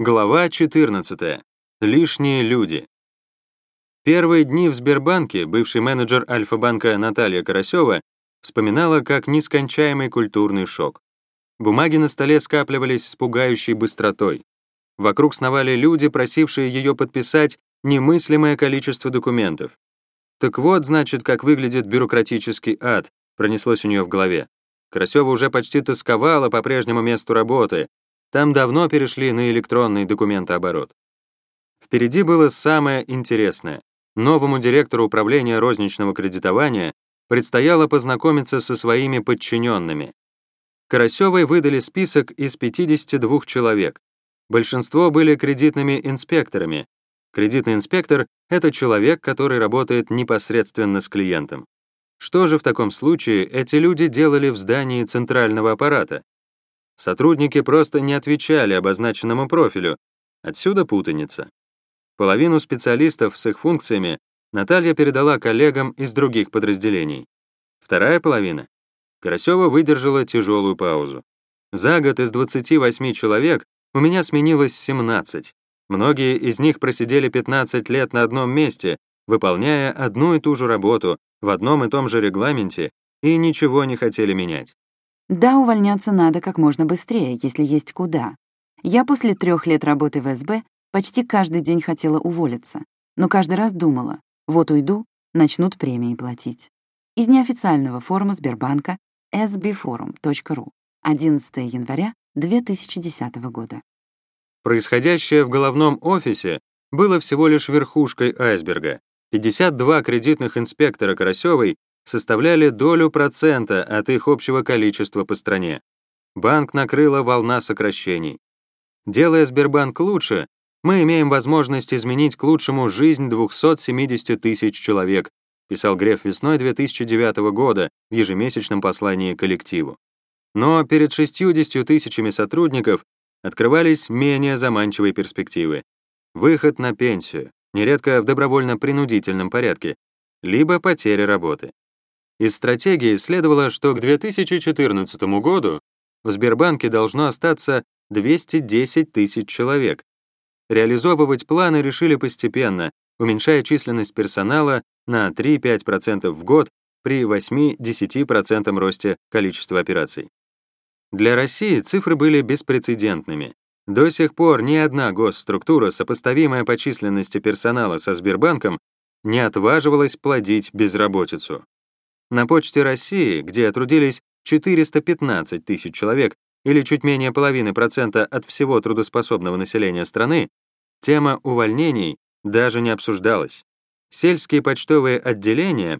Глава 14. Лишние люди. Первые дни в Сбербанке бывший менеджер Альфа-банка Наталья Карасева вспоминала как нескончаемый культурный шок. Бумаги на столе скапливались с пугающей быстротой. Вокруг сновали люди, просившие ее подписать немыслимое количество документов. Так вот, значит, как выглядит бюрократический ад, пронеслось у нее в голове. Карасева уже почти тосковала по прежнему месту работы. Там давно перешли на электронный документооборот. Впереди было самое интересное. Новому директору управления розничного кредитования предстояло познакомиться со своими подчиненными. Карасевой выдали список из 52 человек. Большинство были кредитными инспекторами. Кредитный инспектор — это человек, который работает непосредственно с клиентом. Что же в таком случае эти люди делали в здании центрального аппарата? Сотрудники просто не отвечали обозначенному профилю. Отсюда путаница. Половину специалистов с их функциями Наталья передала коллегам из других подразделений. Вторая половина. Карасева выдержала тяжелую паузу. За год из 28 человек у меня сменилось 17. Многие из них просидели 15 лет на одном месте, выполняя одну и ту же работу, в одном и том же регламенте и ничего не хотели менять. Да, увольняться надо как можно быстрее, если есть куда. Я после трех лет работы в СБ почти каждый день хотела уволиться, но каждый раз думала, вот уйду, начнут премии платить. Из неофициального форума Сбербанка sbforum.ru 11 января 2010 года. Происходящее в головном офисе было всего лишь верхушкой айсберга. 52 кредитных инспектора Карасевой составляли долю процента от их общего количества по стране. Банк накрыла волна сокращений. Делая Сбербанк лучше, мы имеем возможность изменить к лучшему жизнь 270 тысяч человек, писал Греф весной 2009 года в ежемесячном послании коллективу. Но перед 60 тысячами сотрудников открывались менее заманчивые перспективы. Выход на пенсию, нередко в добровольно-принудительном порядке, либо потеря работы. Из стратегии следовало, что к 2014 году в Сбербанке должно остаться 210 тысяч человек. Реализовывать планы решили постепенно, уменьшая численность персонала на 3-5% в год при 8-10% росте количества операций. Для России цифры были беспрецедентными. До сих пор ни одна госструктура, сопоставимая по численности персонала со Сбербанком, не отваживалась плодить безработицу. На Почте России, где трудились 415 тысяч человек, или чуть менее половины процента от всего трудоспособного населения страны, тема увольнений даже не обсуждалась. Сельские почтовые отделения,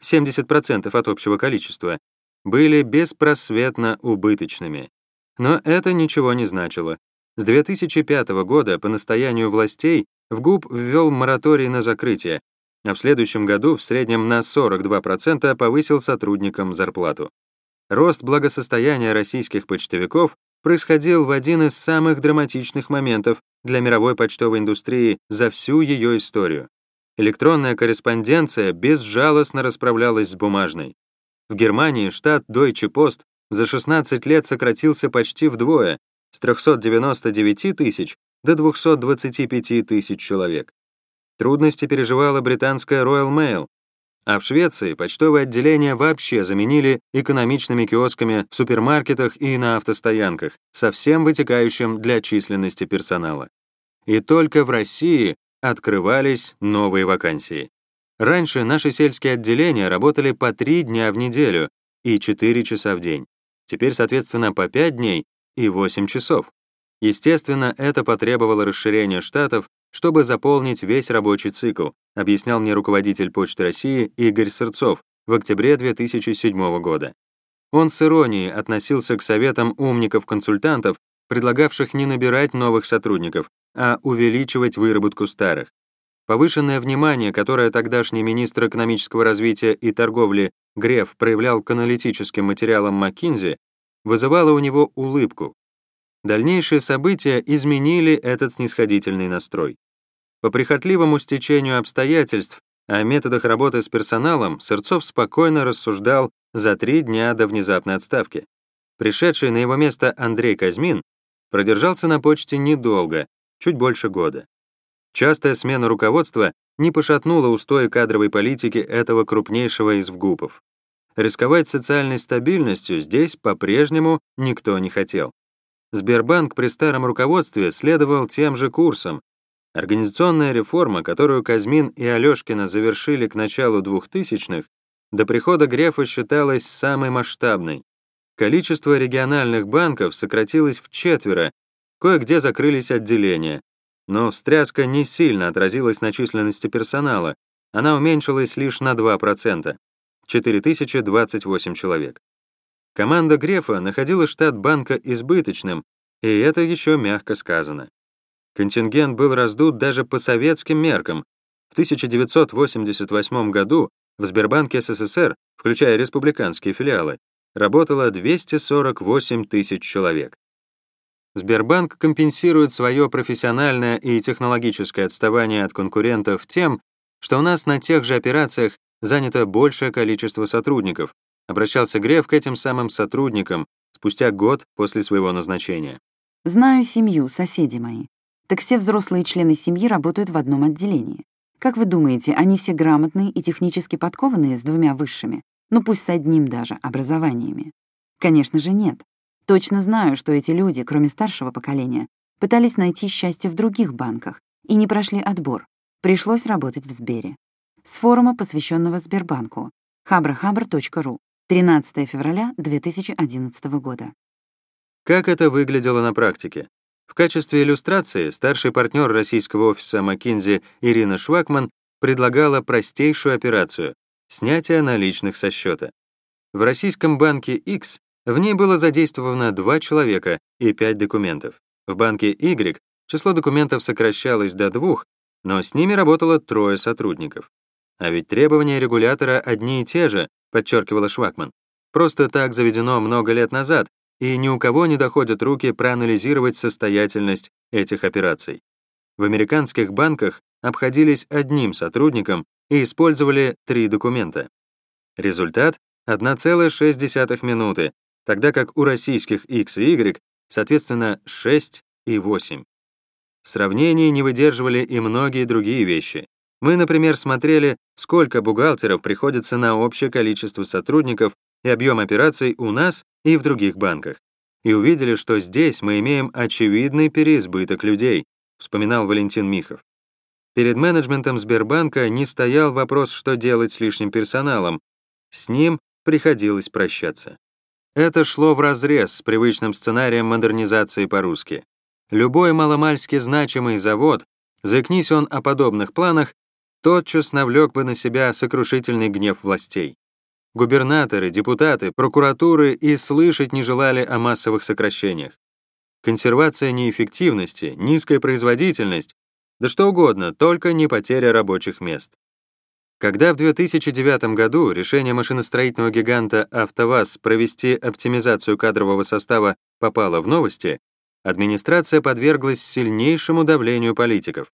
70% от общего количества, были беспросветно убыточными. Но это ничего не значило. С 2005 года по настоянию властей в ГУП ввел мораторий на закрытие, а в следующем году в среднем на 42% повысил сотрудникам зарплату. Рост благосостояния российских почтовиков происходил в один из самых драматичных моментов для мировой почтовой индустрии за всю ее историю. Электронная корреспонденция безжалостно расправлялась с бумажной. В Германии штат Deutsche Post за 16 лет сократился почти вдвое, с 399 тысяч до 225 тысяч человек. Трудности переживала британская Royal Mail, а в Швеции почтовые отделения вообще заменили экономичными киосками в супермаркетах и на автостоянках, со всем вытекающим для численности персонала. И только в России открывались новые вакансии. Раньше наши сельские отделения работали по 3 дня в неделю и 4 часа в день. Теперь, соответственно, по 5 дней и 8 часов. Естественно, это потребовало расширения штатов, чтобы заполнить весь рабочий цикл, объяснял мне руководитель Почты России Игорь Сырцов в октябре 2007 года. Он с иронией относился к советам умников-консультантов, предлагавших не набирать новых сотрудников, а увеличивать выработку старых. Повышенное внимание, которое тогдашний министр экономического развития и торговли Греф проявлял к аналитическим материалам Маккинзи, вызывало у него улыбку. Дальнейшие события изменили этот снисходительный настрой. По прихотливому стечению обстоятельств о методах работы с персоналом Сырцов спокойно рассуждал за три дня до внезапной отставки. Пришедший на его место Андрей Казьмин продержался на почте недолго, чуть больше года. Частая смена руководства не пошатнула устои кадровой политики этого крупнейшего из ВГУПов. Рисковать социальной стабильностью здесь по-прежнему никто не хотел. Сбербанк при старом руководстве следовал тем же курсом. Организационная реформа, которую Казмин и Алёшкина завершили к началу 2000-х, до прихода Грефа считалась самой масштабной. Количество региональных банков сократилось в четверо, кое-где закрылись отделения. Но встряска не сильно отразилась на численности персонала, она уменьшилась лишь на 2%. 4028 человек. Команда Грефа находила штат банка избыточным, и это еще мягко сказано. Контингент был раздут даже по советским меркам. В 1988 году в Сбербанке СССР, включая республиканские филиалы, работало 248 тысяч человек. Сбербанк компенсирует свое профессиональное и технологическое отставание от конкурентов тем, что у нас на тех же операциях занято большее количество сотрудников, обращался Греф к этим самым сотрудникам спустя год после своего назначения. Знаю семью, соседи мои. Так все взрослые члены семьи работают в одном отделении. Как вы думаете, они все грамотные и технически подкованные с двумя высшими? Ну пусть с одним даже образованиями. Конечно же, нет. Точно знаю, что эти люди, кроме старшего поколения, пытались найти счастье в других банках и не прошли отбор. Пришлось работать в Сбере с форума, посвященного Сбербанку, habrahabr.ru, 13 февраля 2011 года. Как это выглядело на практике? Качестве иллюстрации старший партнер российского офиса McKinsey Ирина Швакман предлагала простейшую операцию — снятие наличных со счета. В российском банке X в ней было задействовано два человека и пять документов. В банке Y число документов сокращалось до двух, но с ними работало трое сотрудников. А ведь требования регулятора одни и те же, подчеркивала Швакман. Просто так заведено много лет назад, и ни у кого не доходят руки проанализировать состоятельность этих операций. В американских банках обходились одним сотрудником и использовали три документа. Результат — 1,6 минуты, тогда как у российских X и Y, соответственно, 6 и 8. Сравнений не выдерживали и многие другие вещи. Мы, например, смотрели, сколько бухгалтеров приходится на общее количество сотрудников и объем операций у нас и в других банках. И увидели, что здесь мы имеем очевидный переизбыток людей, вспоминал Валентин Михов. Перед менеджментом Сбербанка не стоял вопрос, что делать с лишним персоналом. С ним приходилось прощаться. Это шло вразрез с привычным сценарием модернизации по-русски. Любой маломальски значимый завод, заикнись он о подобных планах, тотчас навлек бы на себя сокрушительный гнев властей. Губернаторы, депутаты, прокуратуры и слышать не желали о массовых сокращениях. Консервация неэффективности, низкая производительность, да что угодно, только не потеря рабочих мест. Когда в 2009 году решение машиностроительного гиганта «АвтоВАЗ» провести оптимизацию кадрового состава попало в новости, администрация подверглась сильнейшему давлению политиков.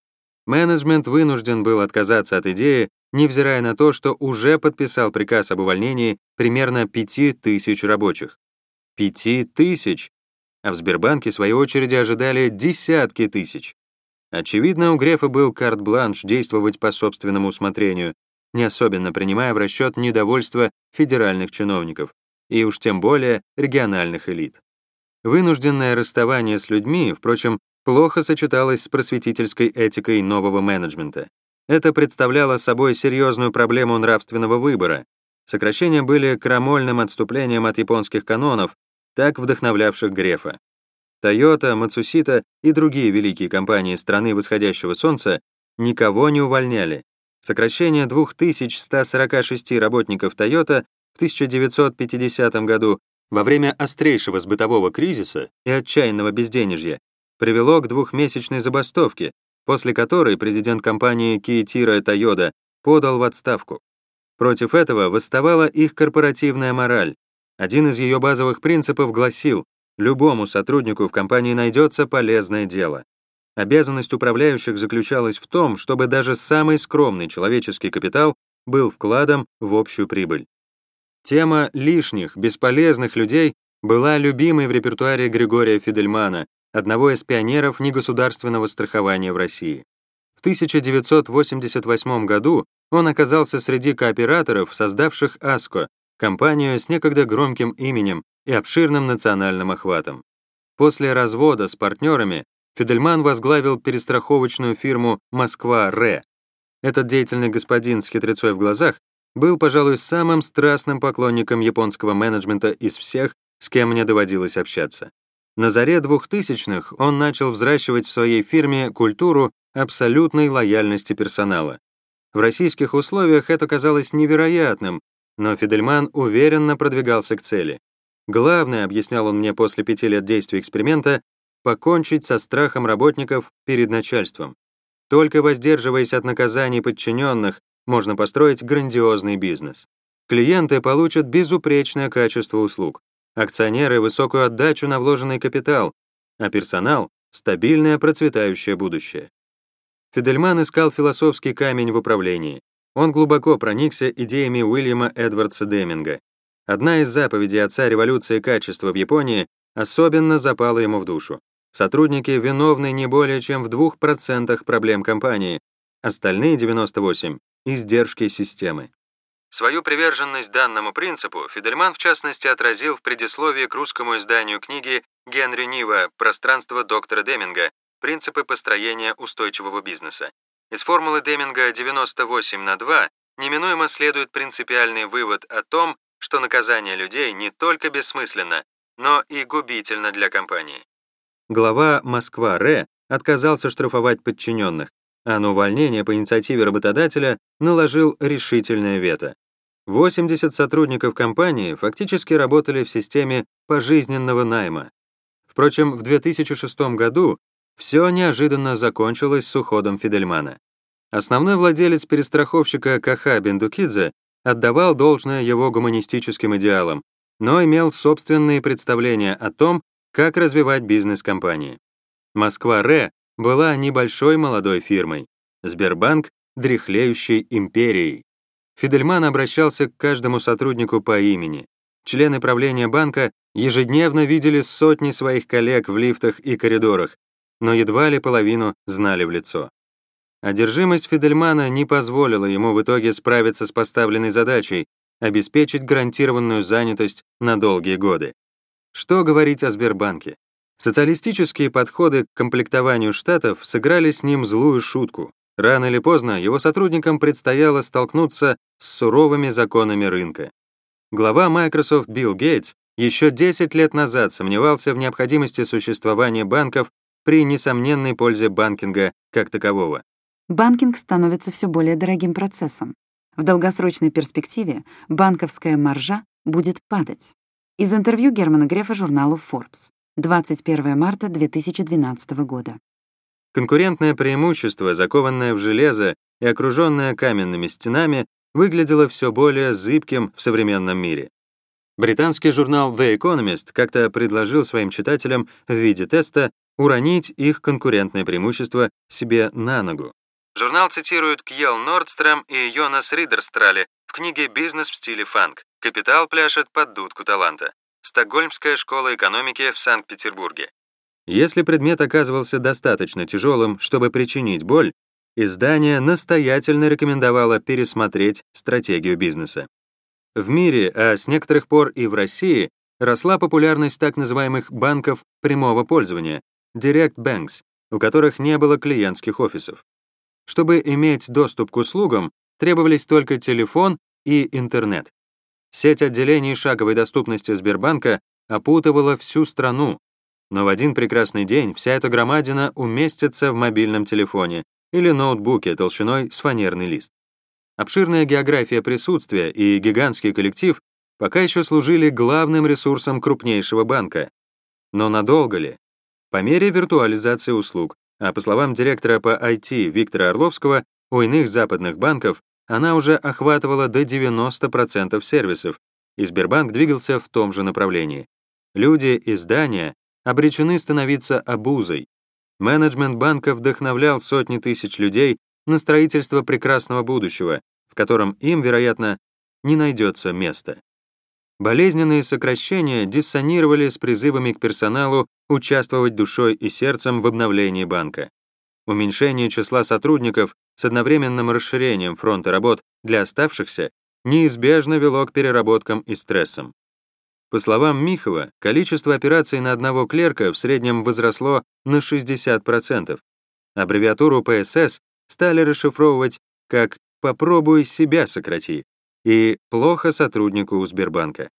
Менеджмент вынужден был отказаться от идеи, невзирая на то, что уже подписал приказ об увольнении примерно 5000 рабочих. 5000! А в Сбербанке, в свою очередь, ожидали десятки тысяч. Очевидно, у Грефа был карт-бланш действовать по собственному усмотрению, не особенно принимая в расчет недовольство федеральных чиновников, и уж тем более региональных элит. Вынужденное расставание с людьми, впрочем, плохо сочеталось с просветительской этикой нового менеджмента. Это представляло собой серьезную проблему нравственного выбора. Сокращения были крамольным отступлением от японских канонов, так вдохновлявших Грефа. Toyota, Matsushita и другие великие компании страны восходящего солнца никого не увольняли. Сокращение 2146 работников Toyota в 1950 году во время острейшего сбытового кризиса и отчаянного безденежья привело к двухмесячной забастовке, после которой президент компании Киетира Тойода подал в отставку. Против этого восставала их корпоративная мораль. Один из ее базовых принципов гласил, любому сотруднику в компании найдется полезное дело. Обязанность управляющих заключалась в том, чтобы даже самый скромный человеческий капитал был вкладом в общую прибыль. Тема лишних, бесполезных людей была любимой в репертуаре Григория Фидельмана, одного из пионеров негосударственного страхования в России. В 1988 году он оказался среди кооператоров, создавших АСКО, компанию с некогда громким именем и обширным национальным охватом. После развода с партнерами Фидельман возглавил перестраховочную фирму «Москва-Ре». Этот деятельный господин с хитрецой в глазах был, пожалуй, самым страстным поклонником японского менеджмента из всех, с кем мне доводилось общаться. На заре 2000-х он начал взращивать в своей фирме культуру абсолютной лояльности персонала. В российских условиях это казалось невероятным, но Фидельман уверенно продвигался к цели. Главное, объяснял он мне после пяти лет действия эксперимента, покончить со страхом работников перед начальством. Только воздерживаясь от наказаний подчиненных, можно построить грандиозный бизнес. Клиенты получат безупречное качество услуг, акционеры — высокую отдачу на вложенный капитал, а персонал — стабильное процветающее будущее. Фидельман искал философский камень в управлении. Он глубоко проникся идеями Уильяма Эдвардса Деминга. Одна из заповедей отца революции качества в Японии особенно запала ему в душу. Сотрудники виновны не более чем в 2% проблем компании, остальные 98 — издержки системы. Свою приверженность данному принципу Фидельман в частности отразил в предисловии к русскому изданию книги Генри Нива «Пространство доктора Деминга. Принципы построения устойчивого бизнеса». Из формулы Деминга 98 на 2 неминуемо следует принципиальный вывод о том, что наказание людей не только бессмысленно, но и губительно для компании. Глава Москва-Ре отказался штрафовать подчиненных, а на увольнение по инициативе работодателя наложил решительное вето. 80 сотрудников компании фактически работали в системе пожизненного найма. Впрочем, в 2006 году все неожиданно закончилось с уходом Фидельмана. Основной владелец перестраховщика Каха Бендукидзе отдавал должное его гуманистическим идеалам, но имел собственные представления о том, как развивать бизнес компании. Москва-Ре была небольшой молодой фирмой, Сбербанк — дряхлеющей империей. Фидельман обращался к каждому сотруднику по имени. Члены правления банка ежедневно видели сотни своих коллег в лифтах и коридорах, но едва ли половину знали в лицо. Одержимость Фидельмана не позволила ему в итоге справиться с поставленной задачей обеспечить гарантированную занятость на долгие годы. Что говорить о Сбербанке? Социалистические подходы к комплектованию штатов сыграли с ним злую шутку. Рано или поздно его сотрудникам предстояло столкнуться с суровыми законами рынка. Глава Microsoft Билл Гейтс еще 10 лет назад сомневался в необходимости существования банков при несомненной пользе банкинга как такового. Банкинг становится все более дорогим процессом. В долгосрочной перспективе банковская маржа будет падать. Из интервью Германа Грефа журналу Forbes. 21 марта 2012 года. Конкурентное преимущество, закованное в железо и окруженное каменными стенами, выглядело все более зыбким в современном мире. Британский журнал The Economist как-то предложил своим читателям в виде теста уронить их конкурентное преимущество себе на ногу. Журнал цитирует Кьел Нордстрöm и Йонас Ридерстрале в книге «Бизнес в стиле фанк». Капитал пляшет под дудку таланта. Стокгольмская школа экономики в Санкт-Петербурге. Если предмет оказывался достаточно тяжелым, чтобы причинить боль, издание настоятельно рекомендовало пересмотреть стратегию бизнеса. В мире, а с некоторых пор и в России, росла популярность так называемых банков прямого пользования, Direct Banks, у которых не было клиентских офисов. Чтобы иметь доступ к услугам, требовались только телефон и интернет. Сеть отделений шаговой доступности Сбербанка опутывала всю страну, но в один прекрасный день вся эта громадина уместится в мобильном телефоне или ноутбуке толщиной с фанерный лист. Обширная география присутствия и гигантский коллектив пока еще служили главным ресурсом крупнейшего банка. Но надолго ли? По мере виртуализации услуг, а по словам директора по IT Виктора Орловского, у иных западных банков она уже охватывала до 90% сервисов, и Сбербанк двигался в том же направлении. Люди и здания обречены становиться обузой. Менеджмент банка вдохновлял сотни тысяч людей на строительство прекрасного будущего, в котором им, вероятно, не найдется места. Болезненные сокращения диссонировали с призывами к персоналу участвовать душой и сердцем в обновлении банка. Уменьшение числа сотрудников с одновременным расширением фронта работ для оставшихся неизбежно вело к переработкам и стрессам. По словам Михова, количество операций на одного клерка в среднем возросло на 60%. Аббревиатуру ПСС стали расшифровывать как «попробуй себя сократи» и «плохо сотруднику у Сбербанка».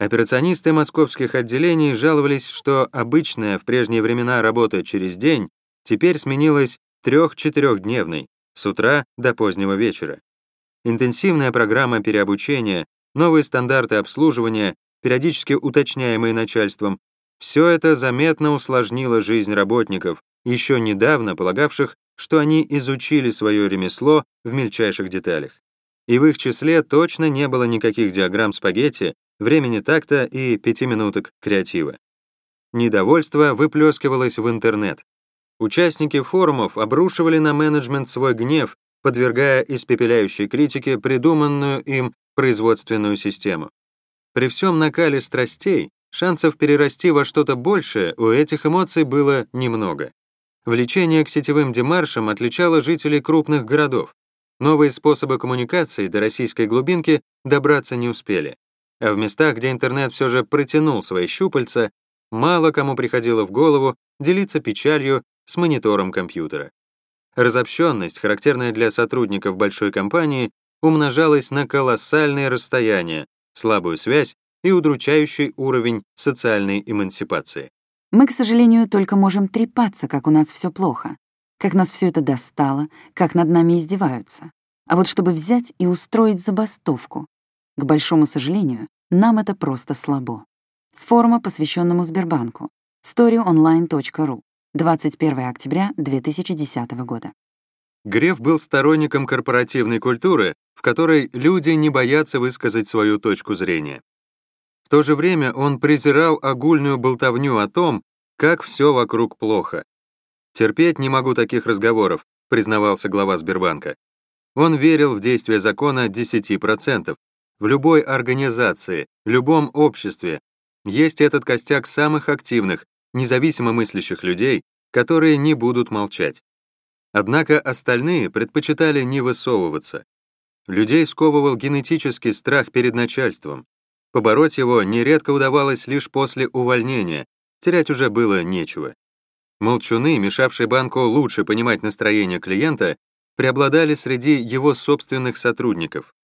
Операционисты московских отделений жаловались, что обычная в прежние времена работа через день теперь сменилась трех-четырехдневной, с утра до позднего вечера. Интенсивная программа переобучения, новые стандарты обслуживания, периодически уточняемые начальством, все это заметно усложнило жизнь работников, еще недавно полагавших, что они изучили свое ремесло в мельчайших деталях. И в их числе точно не было никаких диаграмм спагетти, времени такта и пяти минуток креатива. Недовольство выплескивалось в интернет. Участники форумов обрушивали на менеджмент свой гнев, подвергая испепеляющей критике придуманную им производственную систему. При всем накале страстей шансов перерасти во что-то большее у этих эмоций было немного. Влечение к сетевым демаршам отличало жителей крупных городов. Новые способы коммуникации до российской глубинки добраться не успели. А в местах, где интернет все же протянул свои щупальца, мало кому приходило в голову делиться печалью с монитором компьютера. Разобщенность, характерная для сотрудников большой компании, умножалась на колоссальные расстояния, слабую связь и удручающий уровень социальной эмансипации. Мы, к сожалению, только можем трепаться, как у нас все плохо, как нас все это достало, как над нами издеваются. А вот чтобы взять и устроить забастовку, к большому сожалению, нам это просто слабо. С форума, посвященному Сбербанку, storyonline.ru, 21 октября 2010 года. Греф был сторонником корпоративной культуры, в которой люди не боятся высказать свою точку зрения. В то же время он презирал огульную болтовню о том, как все вокруг плохо. «Терпеть не могу таких разговоров», признавался глава Сбербанка. Он верил в действие закона 10%. В любой организации, любом обществе есть этот костяк самых активных, независимо мыслящих людей, которые не будут молчать. Однако остальные предпочитали не высовываться. Людей сковывал генетический страх перед начальством, Побороть его нередко удавалось лишь после увольнения, терять уже было нечего. Молчуны, мешавшие банку лучше понимать настроение клиента, преобладали среди его собственных сотрудников.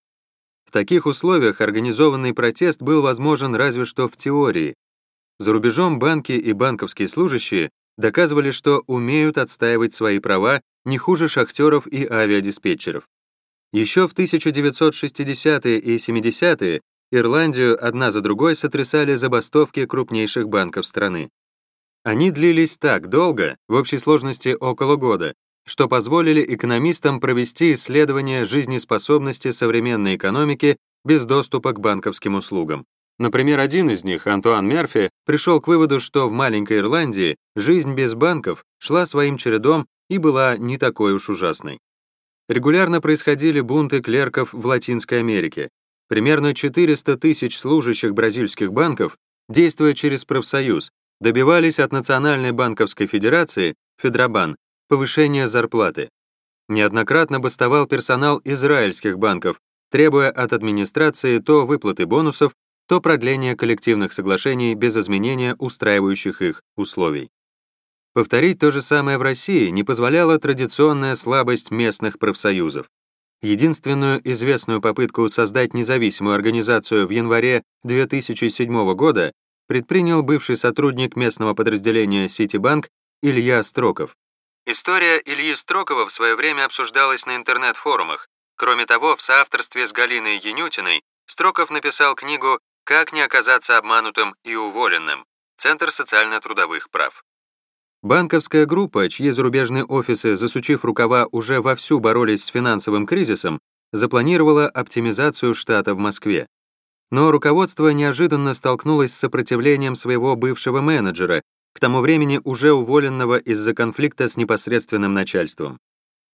В таких условиях организованный протест был возможен разве что в теории. За рубежом банки и банковские служащие доказывали, что умеют отстаивать свои права не хуже шахтеров и авиадиспетчеров. Еще в 1960-е и 70-е Ирландию одна за другой сотрясали забастовки крупнейших банков страны. Они длились так долго, в общей сложности около года, что позволили экономистам провести исследование жизнеспособности современной экономики без доступа к банковским услугам. Например, один из них, Антуан Мерфи, пришел к выводу, что в маленькой Ирландии жизнь без банков шла своим чередом и была не такой уж ужасной. Регулярно происходили бунты клерков в Латинской Америке, Примерно 400 тысяч служащих бразильских банков, действуя через профсоюз, добивались от Национальной банковской федерации, Федробан, повышения зарплаты. Неоднократно бастовал персонал израильских банков, требуя от администрации то выплаты бонусов, то продления коллективных соглашений без изменения устраивающих их условий. Повторить то же самое в России не позволяла традиционная слабость местных профсоюзов. Единственную известную попытку создать независимую организацию в январе 2007 года предпринял бывший сотрудник местного подразделения Ситибанк Илья Строков. История Ильи Строкова в свое время обсуждалась на интернет-форумах. Кроме того, в соавторстве с Галиной Янютиной Строков написал книгу «Как не оказаться обманутым и уволенным. Центр социально-трудовых прав». Банковская группа, чьи зарубежные офисы, засучив рукава, уже вовсю боролись с финансовым кризисом, запланировала оптимизацию штата в Москве. Но руководство неожиданно столкнулось с сопротивлением своего бывшего менеджера, к тому времени уже уволенного из-за конфликта с непосредственным начальством.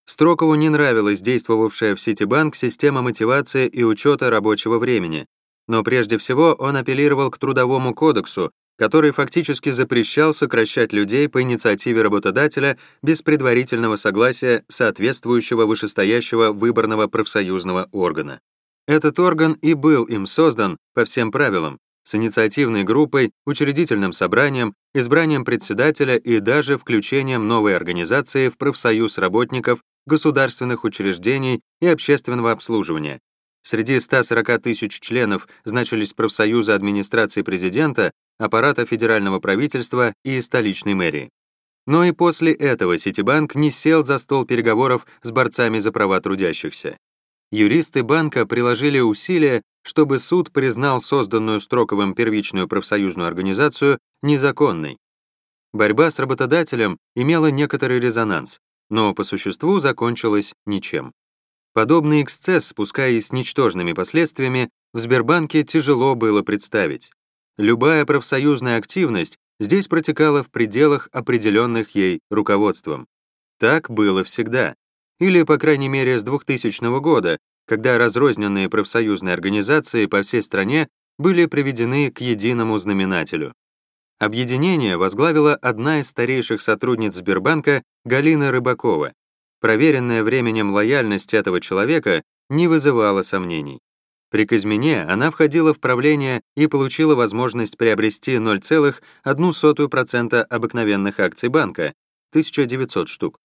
Строкову не нравилась действовавшая в Ситибанк система мотивации и учета рабочего времени, но прежде всего он апеллировал к Трудовому кодексу, который фактически запрещал сокращать людей по инициативе работодателя без предварительного согласия соответствующего вышестоящего выборного профсоюзного органа. Этот орган и был им создан по всем правилам, с инициативной группой, учредительным собранием, избранием председателя и даже включением новой организации в профсоюз работников, государственных учреждений и общественного обслуживания. Среди 140 тысяч членов значились профсоюзы администрации президента, аппарата федерального правительства и столичной мэрии. Но и после этого Ситибанк не сел за стол переговоров с борцами за права трудящихся. Юристы банка приложили усилия, чтобы суд признал созданную Строковым первичную профсоюзную организацию незаконной. Борьба с работодателем имела некоторый резонанс, но по существу закончилась ничем. Подобный эксцесс, пускай и с ничтожными последствиями, в Сбербанке тяжело было представить. Любая профсоюзная активность здесь протекала в пределах, определенных ей руководством. Так было всегда. Или, по крайней мере, с 2000 года, когда разрозненные профсоюзные организации по всей стране были приведены к единому знаменателю. Объединение возглавила одна из старейших сотрудниц Сбербанка Галина Рыбакова. Проверенная временем лояльность этого человека не вызывала сомнений. При Казмине она входила в правление и получила возможность приобрести 0,01% обыкновенных акций банка, 1900 штук.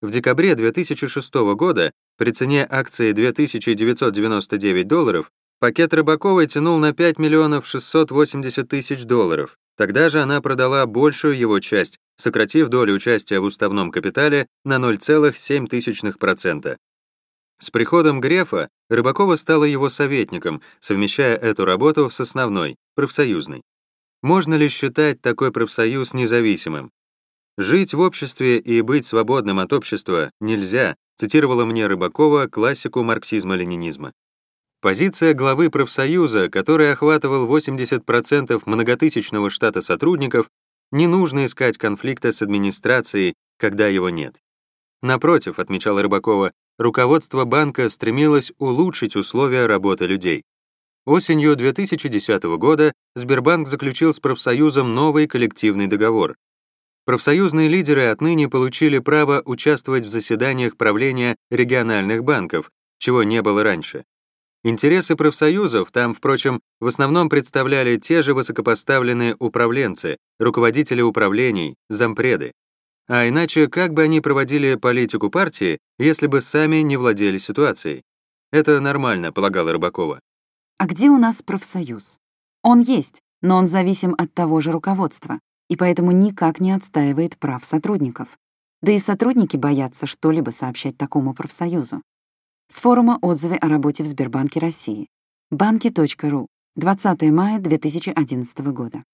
В декабре 2006 года при цене акции 2999 долларов пакет Рыбаковой тянул на 5 миллионов 680 тысяч долларов. Тогда же она продала большую его часть, сократив долю участия в уставном капитале на 0,7%. С приходом Грефа Рыбакова стала его советником, совмещая эту работу с основной, профсоюзной. Можно ли считать такой профсоюз независимым? «Жить в обществе и быть свободным от общества нельзя», цитировала мне Рыбакова классику марксизма-ленинизма. Позиция главы профсоюза, который охватывал 80% многотысячного штата сотрудников, не нужно искать конфликта с администрацией, когда его нет. Напротив, отмечала Рыбакова, руководство банка стремилось улучшить условия работы людей. Осенью 2010 года Сбербанк заключил с профсоюзом новый коллективный договор, Профсоюзные лидеры отныне получили право участвовать в заседаниях правления региональных банков, чего не было раньше. Интересы профсоюзов там, впрочем, в основном представляли те же высокопоставленные управленцы, руководители управлений, зампреды. А иначе как бы они проводили политику партии, если бы сами не владели ситуацией? Это нормально, полагала Рыбакова. А где у нас профсоюз? Он есть, но он зависим от того же руководства и поэтому никак не отстаивает прав сотрудников. Да и сотрудники боятся что-либо сообщать такому профсоюзу. С форума «Отзывы о работе в Сбербанке России». банки.ру. 20 мая 2011 года.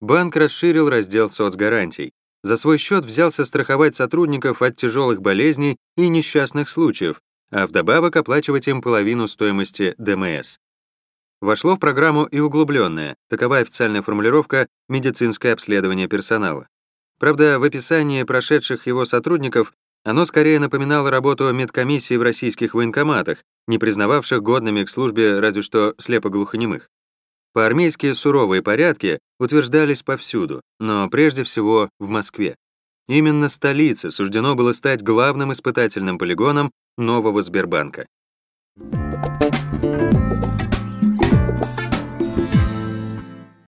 Банк расширил раздел соцгарантий. За свой счет взялся страховать сотрудников от тяжелых болезней и несчастных случаев, а вдобавок оплачивать им половину стоимости ДМС. Вошло в программу и углубленное, такова официальная формулировка «медицинское обследование персонала». Правда, в описании прошедших его сотрудников оно скорее напоминало работу медкомиссии в российских военкоматах, не признававших годными к службе разве что слепоглухонемых. По-армейски суровые порядки утверждались повсюду, но прежде всего в Москве. Именно столице суждено было стать главным испытательным полигоном нового Сбербанка. Thank